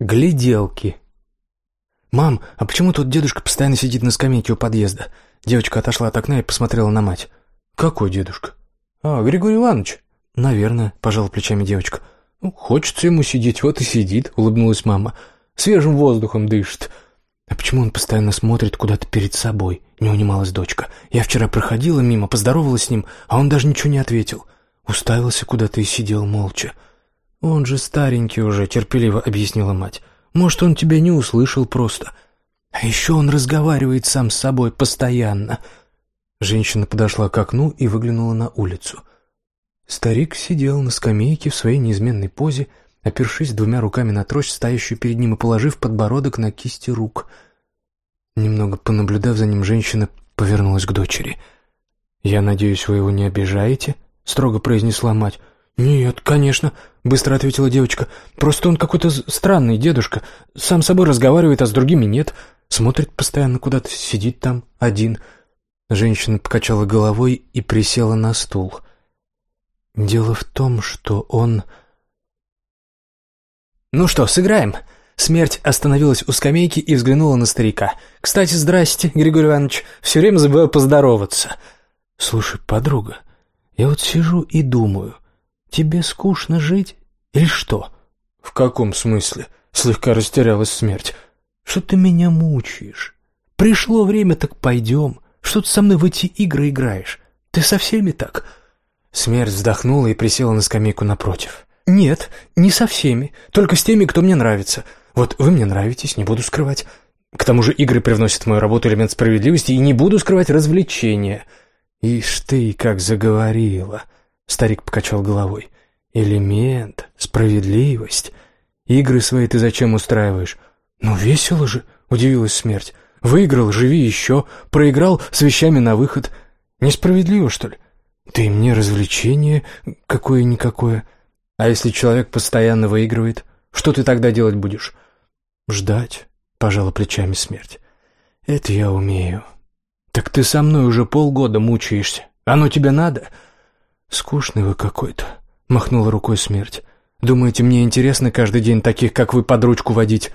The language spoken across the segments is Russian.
Гляделки. «Мам, а почему тут дедушка постоянно сидит на скамейке у подъезда?» Девочка отошла от окна и посмотрела на мать. «Какой дедушка?» «А, Григорий Иванович?» «Наверное», — пожала плечами девочка. «Ну, хочется ему сидеть, вот и сидит», — улыбнулась мама. «Свежим воздухом дышит». «А почему он постоянно смотрит куда-то перед собой?» — не унималась дочка. «Я вчера проходила мимо, поздоровалась с ним, а он даже ничего не ответил. Уставился куда-то и сидел молча. «Он же старенький уже», — терпеливо объяснила мать. «Может, он тебя не услышал просто. А еще он разговаривает сам с собой постоянно». Женщина подошла к окну и выглянула на улицу. Старик сидел на скамейке в своей неизменной позе, опершись двумя руками на трость, стоящую перед ним, и положив подбородок на кисти рук. Немного понаблюдав за ним, женщина повернулась к дочери. «Я надеюсь, вы его не обижаете?» — строго произнесла мать. «Нет, конечно», — быстро ответила девочка. «Просто он какой-то странный дедушка. Сам собой разговаривает, а с другими нет. Смотрит постоянно куда-то, сидит там один». Женщина покачала головой и присела на стул. «Дело в том, что он...» «Ну что, сыграем?» Смерть остановилась у скамейки и взглянула на старика. «Кстати, здрасте, Григорий Иванович. Все время забываю поздороваться». «Слушай, подруга, я вот сижу и думаю, тебе скучно жить или что?» «В каком смысле?» — слегка растерялась смерть. «Что ты меня мучаешь? Пришло время, так пойдем. Что ты со мной в эти игры играешь? Ты со всеми так?» Смерть вздохнула и присела на скамейку напротив. «Нет, не со всеми, только с теми, кто мне нравится. Вот вы мне нравитесь, не буду скрывать. К тому же игры привносят в мою работу элемент справедливости, и не буду скрывать развлечения». «Ишь ты, как заговорила!» — старик покачал головой. «Элемент, справедливость. Игры свои ты зачем устраиваешь?» «Ну, весело же!» — удивилась смерть. «Выиграл, живи еще. Проиграл, с вещами на выход. Несправедливо, что ли?» «Да и мне развлечение какое-никакое. А если человек постоянно выигрывает, что ты тогда делать будешь?» «Ждать», — пожала плечами смерть. «Это я умею». «Так ты со мной уже полгода мучаешься. Оно тебе надо?» «Скучный вы какой-то», — махнула рукой смерть. «Думаете, мне интересно каждый день таких, как вы, под ручку водить?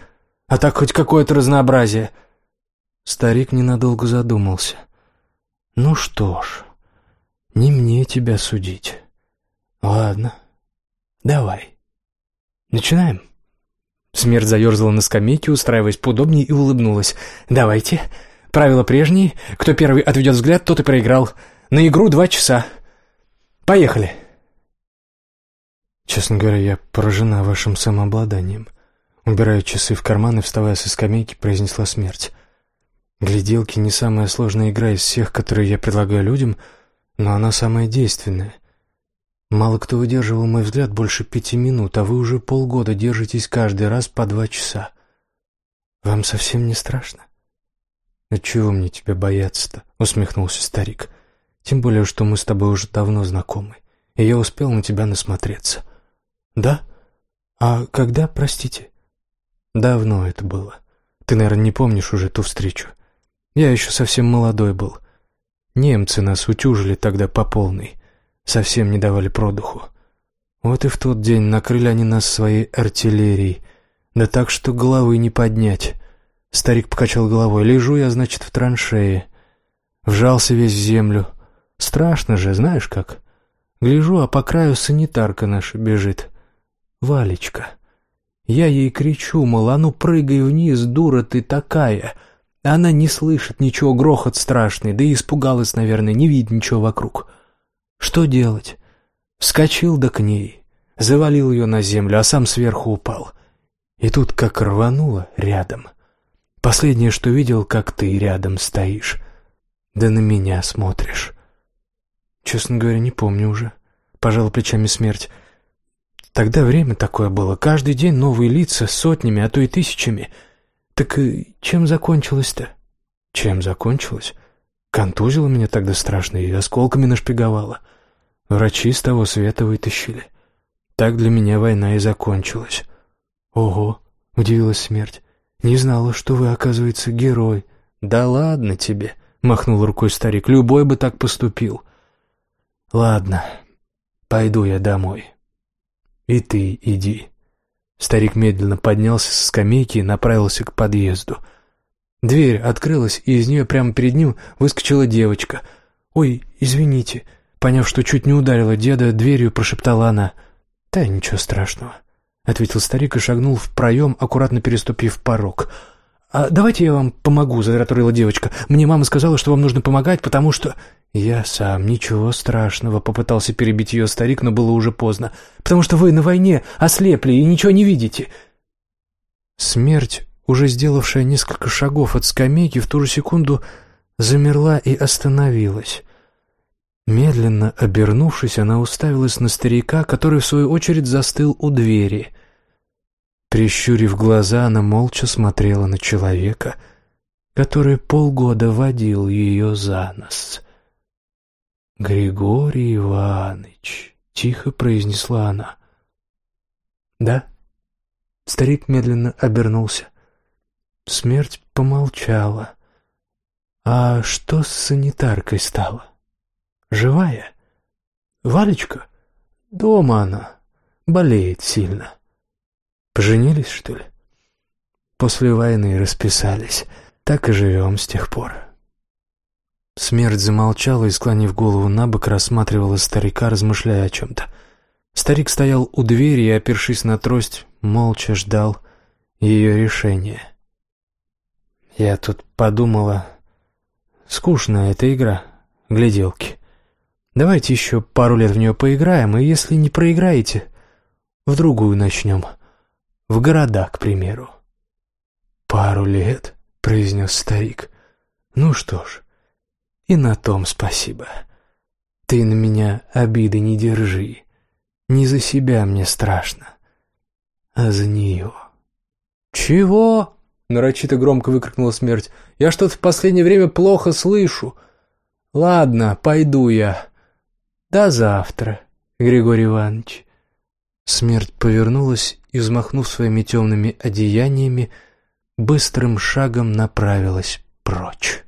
А так хоть какое-то разнообразие?» Старик ненадолго задумался. «Ну что ж, не мне тебя судить. Ладно, давай. Начинаем?» Смерть заерзала на скамейке, устраиваясь поудобнее, и улыбнулась. «Давайте. Правила прежние. Кто первый отведет взгляд, тот и проиграл. На игру два часа. Поехали. Честно говоря, я поражена вашим самообладанием. Убирая часы в карман и вставая со скамейки, произнесла смерть. Гляделки не самая сложная игра из всех, которые я предлагаю людям, но она самая действенная. Мало кто выдерживал мой взгляд больше пяти минут, а вы уже полгода держитесь каждый раз по два часа. Вам совсем не страшно? «А чего мне тебя бояться-то?» — усмехнулся старик. «Тем более, что мы с тобой уже давно знакомы, и я успел на тебя насмотреться». «Да? А когда, простите?» «Давно это было. Ты, наверное, не помнишь уже ту встречу. Я еще совсем молодой был. Немцы нас утюжили тогда по полной, совсем не давали продуху. Вот и в тот день накрыли они нас своей артиллерией, да так, что головы не поднять». Старик покачал головой. «Лежу я, значит, в траншее. Вжался весь в землю. Страшно же, знаешь как? Гляжу, а по краю санитарка наша бежит. Валечка. Я ей кричу, мол, а ну прыгай вниз, дура ты такая!» Она не слышит ничего, грохот страшный, да и испугалась, наверное, не видит ничего вокруг. Что делать? Вскочил да к ней, завалил ее на землю, а сам сверху упал. И тут как рвануло рядом. Последнее, что видел, как ты рядом стоишь. Да на меня смотришь. Честно говоря, не помню уже. Пожала плечами смерть. Тогда время такое было. Каждый день новые лица, сотнями, а то и тысячами. Так чем закончилось-то? Чем закончилось? Контузило меня тогда страшно и осколками нашпиговало. Врачи с того света вытащили. Так для меня война и закончилась. Ого, удивилась смерть. «Не знала, что вы, оказывается, герой». «Да ладно тебе», — махнул рукой старик, — «любой бы так поступил». «Ладно, пойду я домой. И ты иди. Старик медленно поднялся со скамейки и направился к подъезду. Дверь открылась, и из нее прямо перед ним выскочила девочка. «Ой, извините», поняв, что чуть не ударила деда, дверью прошептала она. «Да ничего страшного», — ответил старик и шагнул в проем, аккуратно переступив порог. «А давайте я вам помогу», — затараторила девочка. «Мне мама сказала, что вам нужно помогать, потому что...» «Я сам, ничего страшного», — попытался перебить ее старик, но было уже поздно. «Потому что вы на войне ослепли и ничего не видите». Смерть, уже сделавшая несколько шагов от скамейки, в ту же секунду замерла и остановилась. Медленно обернувшись, она уставилась на старика, который, в свою очередь, застыл у двери. Прищурив глаза, она молча смотрела на человека, который полгода водил ее за нос. «Григорий Иванович», — тихо произнесла она. «Да?» Старик медленно обернулся. Смерть помолчала. «А что с санитаркой стало? Живая? Валечка? Дома она. Болеет сильно. Поженились, что ли?» После войны расписались. Так и живем с тех пор. Смерть замолчала и, склонив голову на бок, рассматривала старика, размышляя о чем-то. Старик стоял у двери и, опершись на трость, молча ждал ее решения. Я тут подумала... Скучная эта игра, гляделки. Давайте еще пару лет в нее поиграем, и если не проиграете, в другую начнем. В города, к примеру. «Пару лет?» — произнес старик. «Ну что ж, и на том спасибо. Ты на меня обиды не держи. Не за себя мне страшно, а за нее. «Чего?» — нарочито громко выкрикнула смерть. «Я что-то в последнее время плохо слышу. Ладно, пойду я. До завтра, Григорий Иванович». Смерть повернулась и, взмахнув своими темными одеяниями, быстрым шагом направилась прочь.